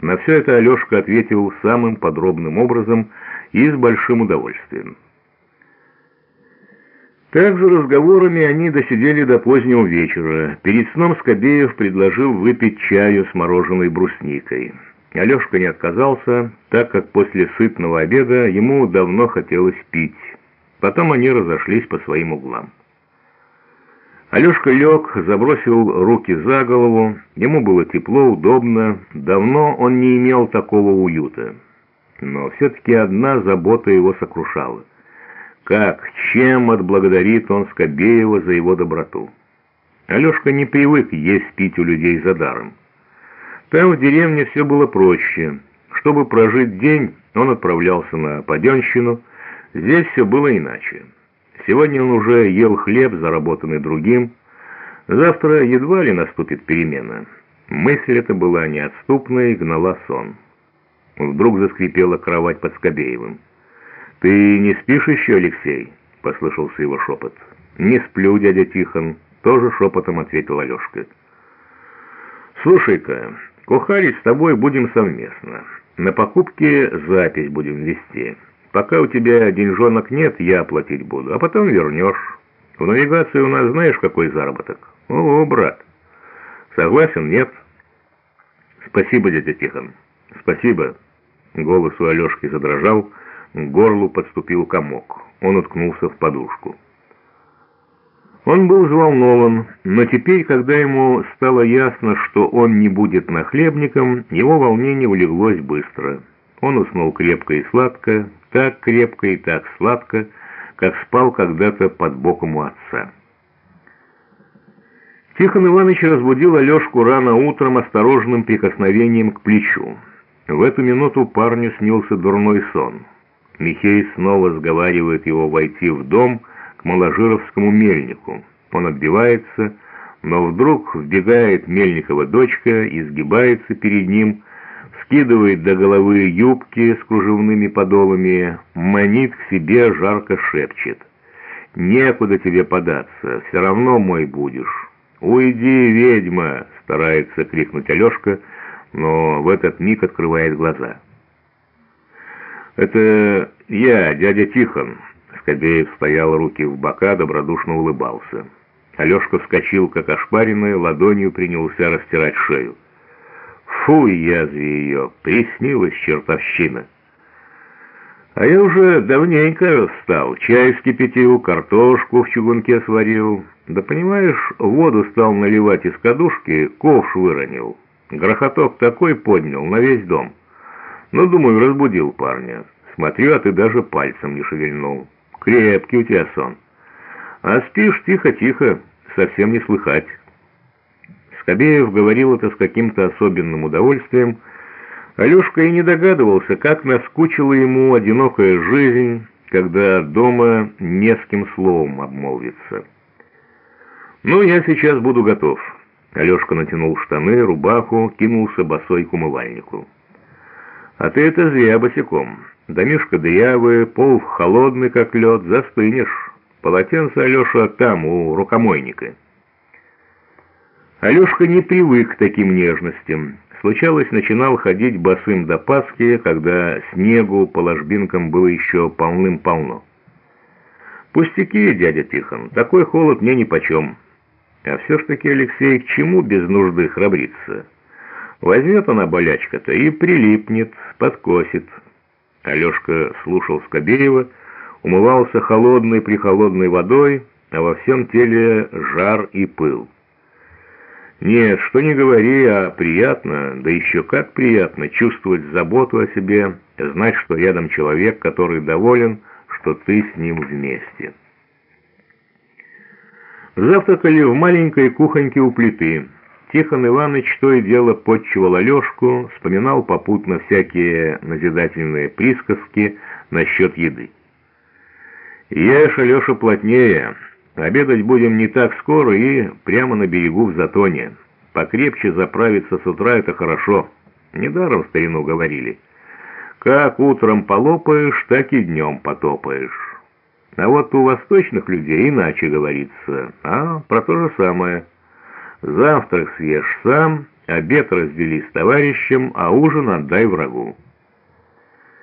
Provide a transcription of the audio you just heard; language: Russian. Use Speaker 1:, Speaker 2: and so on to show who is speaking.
Speaker 1: На все это Алешка ответил самым подробным образом и с большим удовольствием. Также разговорами они досидели до позднего вечера. Перед сном Скобеев предложил выпить чаю с мороженой брусникой. Алешка не отказался, так как после сытного обеда ему давно хотелось пить. Потом они разошлись по своим углам. Алешка лег, забросил руки за голову. Ему было тепло, удобно. Давно он не имел такого уюта. Но все-таки одна забота его сокрушала. Как, чем отблагодарит он Скобеева за его доброту? Алешка не привык есть пить у людей за даром. Там в деревне все было проще. Чтобы прожить день, он отправлялся на паденщину. Здесь все было иначе. Сегодня он уже ел хлеб, заработанный другим. Завтра едва ли наступит перемена. Мысль эта была неотступной и гнала сон. Вдруг заскрипела кровать под Скобеевым. «Ты не спишь еще, Алексей?» — послышался его шепот. «Не сплю, дядя Тихон», — тоже шепотом ответил Алешка. «Слушай-ка, кухарить с тобой будем совместно. На покупке запись будем вести». Пока у тебя деньжонок нет, я платить буду, а потом вернешь. В навигации у нас знаешь, какой заработок? О, брат. Согласен, нет? Спасибо, дядя Тихон. Спасибо. Голос у Алешки задрожал, к горлу подступил комок. Он уткнулся в подушку. Он был взволнован, но теперь, когда ему стало ясно, что он не будет нахлебником, его волнение улеглось быстро. Он уснул крепко и сладко, так крепко и так сладко, как спал когда-то под боком у отца. Тихон Иванович разбудил Алешку рано утром осторожным прикосновением к плечу. В эту минуту парню снился дурной сон. Михей снова сговаривает его войти в дом к Маложировскому мельнику. Он отбивается, но вдруг вбегает Мельникова дочка и сгибается перед ним, скидывает до головы юбки с кружевными подолами, манит к себе, жарко шепчет. «Некуда тебе податься, все равно мой будешь». «Уйди, ведьма!» — старается крикнуть Алешка, но в этот миг открывает глаза. «Это я, дядя Тихон». Скобеев стоял руки в бока, добродушно улыбался. Алешка вскочил, как ошпаренный, ладонью принялся растирать шею. Фу, язви ее, приснилась чертовщина. А я уже давненько встал, чай вскипятил, картошку в чугунке сварил. Да понимаешь, воду стал наливать из кадушки, ковш выронил. Грохоток такой поднял на весь дом. Ну, думаю, разбудил парня. Смотрю, а ты даже пальцем не шевельнул. Крепкий у тебя сон. А спишь тихо-тихо, совсем не слыхать. Скобеев говорил это с каким-то особенным удовольствием. Алешка и не догадывался, как наскучила ему одинокая жизнь, когда дома не с кем словом обмолвиться. «Ну, я сейчас буду готов». Алешка натянул штаны, рубаху, кинулся босой к умывальнику. «А ты это зря босиком. Домишка дырявый, пол холодный, как лед, застынешь. Полотенце, Алеша, там, у рукомойника». Алешка не привык к таким нежностям. Случалось, начинал ходить босым до Пасхи, когда снегу по ложбинкам было еще полным-полно. «Пустяки, дядя Тихон, такой холод мне нипочем. А все ж таки, Алексей, к чему без нужды храбриться? Возьмет она болячка-то и прилипнет, подкосит». Алешка слушал Скобеева, умывался холодной-прихолодной водой, а во всем теле жар и пыл. Нет, что не говори, а приятно, да еще как приятно чувствовать заботу о себе, знать, что рядом человек, который доволен, что ты с ним вместе. Завтракали в маленькой кухоньке у плиты. Тихон Иванович то и дело подчивал Алешку, вспоминал попутно всякие назидательные присказки насчет еды. «Ешь, Алеша, плотнее». Обедать будем не так скоро и прямо на берегу в Затоне. Покрепче заправиться с утра — это хорошо. Недаром старину говорили. Как утром полопаешь, так и днем потопаешь. А вот у восточных людей иначе говорится. А, про то же самое. Завтрак съешь сам, Обед раздели с товарищем, а ужин отдай врагу.